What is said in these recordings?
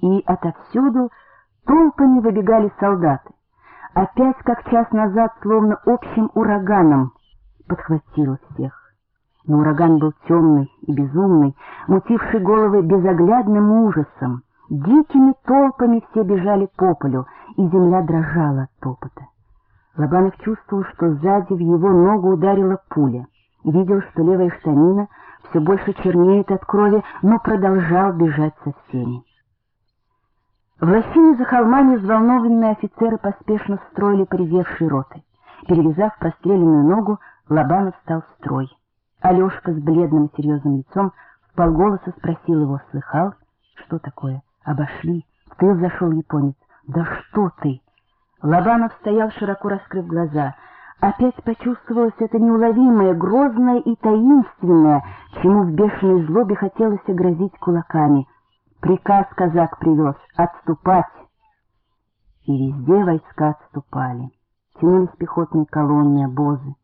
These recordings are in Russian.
и отовсюду толпами выбегали солдаты. Опять, как час назад, словно общим ураганом, подхватило всех. Но ураган был темный и безумный, мутивший головы безоглядным ужасом. Дикими толпами все бежали по полю, и земля дрожала от топота. Лобанов чувствовал, что сзади в его ногу ударила пуля. Видел, что левая штанина все больше чернеет от крови, но продолжал бежать со всеми. В лощине за холмами взволнованные офицеры поспешно строили поредевшие роты. Перевязав простреленную ногу, Лобанов стал в строй. Алешка с бледным серьезным лицом в полголоса спросил его, слыхал, что такое? Обошли. В тыл зашел японец. Да что ты? Лобанов стоял, широко раскрыв глаза. Опять почувствовалось это неуловимое, грозное и таинственное, чему в бешеной злобе хотелось огрозить кулаками. Приказ казак привез — отступать. И везде войска отступали. Тянулись пехотные колонны, обозы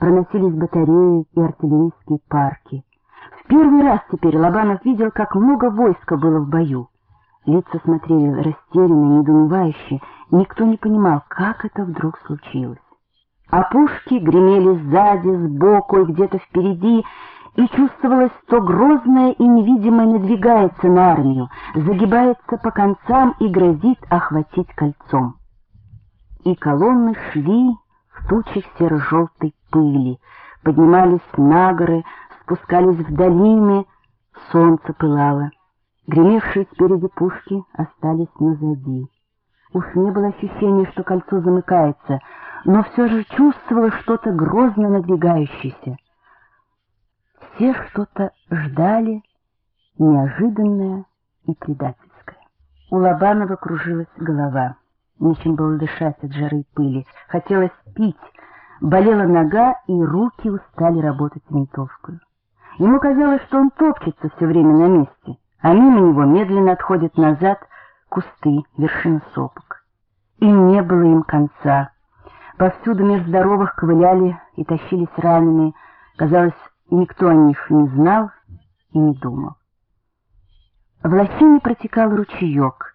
проносились батареи и артиллерийские парки. В первый раз теперь Лобанов видел, как много войска было в бою. Лица смотрели растерянно, недоумевающе, никто не понимал, как это вдруг случилось. А пушки гремели сзади, сбоку и где-то впереди, и чувствовалось, что грозное и невидимое надвигается на армию, загибается по концам и грозит охватить кольцом. И колонны шли в тучах серо-желтой пыли, поднимались на горы, спускались в долины, солнце пылало. Гремевшие спереди пушки остались назади. Уж не было ощущения, что кольцо замыкается, но все же чувствовала что-то грозно надвигающееся. Все что-то ждали, неожиданное и предательское. У Лобанова кружилась голова. Нечем было дышать от жары и пыли. Хотелось пить. Болела нога, и руки устали работать винтовкой. Ему казалось, что он топчется все время на месте, а мимо него медленно отходят назад кусты, вершины сопок. И не было им конца. Повсюду меж здоровых ковыляли и тащились раненые. Казалось, никто о них не знал и не думал. В лощине протекал ручеек.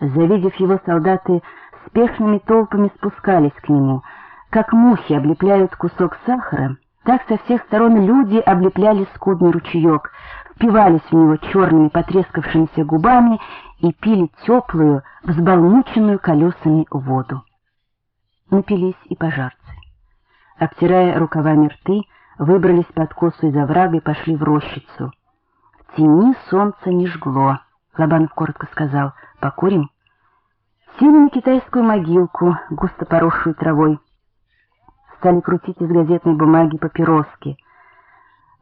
Завидев его, солдаты спешными толпами спускались к нему. Как мухи облепляют кусок сахара, так со всех сторон люди облепляли скудный ручеек, впивались в него черными потрескавшимися губами и пили теплую, взбалмученную колесами воду. Напились и пожарцы. Обтирая рукавами рты, выбрались под косу из оврага и пошли в рощицу. В тени солнце не жгло. Лобанов коротко сказал «Покурим?» Сели на китайскую могилку, густо поросшую травой. Стали крутить из газетной бумаги папироски.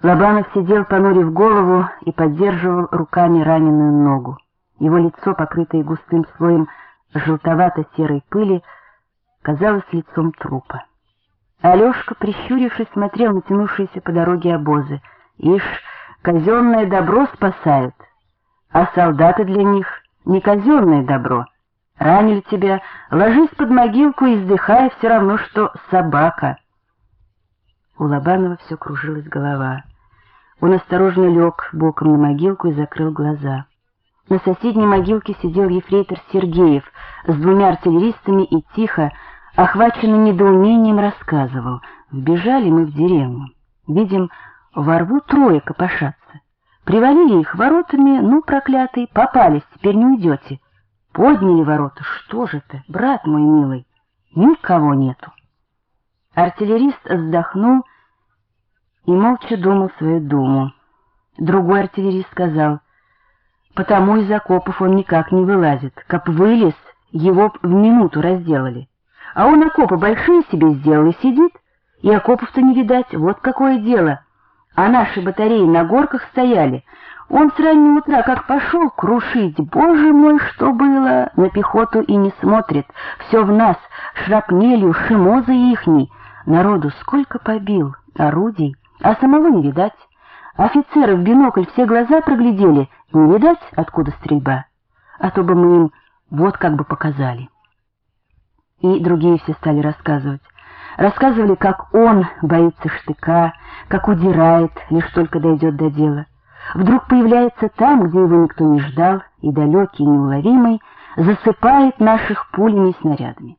Лобанов сидел, понурив голову, и поддерживал руками раненую ногу. Его лицо, покрытое густым слоем желтовато-серой пыли, казалось лицом трупа. Алешка, прищурившись, смотрел на тянувшиеся по дороге обозы. Ишь, казенное добро спасают, а солдаты для них не казенное добро — Ранили тебя, ложись под могилку и вздыхай, все равно, что собака. У Лобанова все кружилась голова. Он осторожно лег боком на могилку и закрыл глаза. На соседней могилке сидел ефрейтор Сергеев с двумя артиллеристами и тихо, охваченный недоумением, рассказывал. Вбежали мы в деревню. Видим, во рву трое копошатся. Привалили их воротами, ну, проклятые, попались, теперь не уйдете. Подняли ворота. Что же ты, брат мой милый? Никого нету. Артиллерист вздохнул и молча думал свою думу. Другой артиллерист сказал, потому из окопов он никак не вылазит. Как вылез, его в минуту разделали. А он окопы большие себе сделал и сидит, и окопов-то не видать, вот какое дело. А наши батареи на горках стояли, он с раннего утра как пошел крушить, боже мой, что было, на пехоту и не смотрит, все в нас, шрапнелью, шимозы ихней. Народу сколько побил, орудий, а самого не видать. Офицеры в бинокль все глаза проглядели, не видать, откуда стрельба. А то бы мы им вот как бы показали. И другие все стали рассказывать. Рассказывали, как он боится штыка, как удирает, лишь только дойдет до дела вдруг появляется там, где его никто не ждал, и далекий, неуловимый, засыпает наших пулями и снарядами.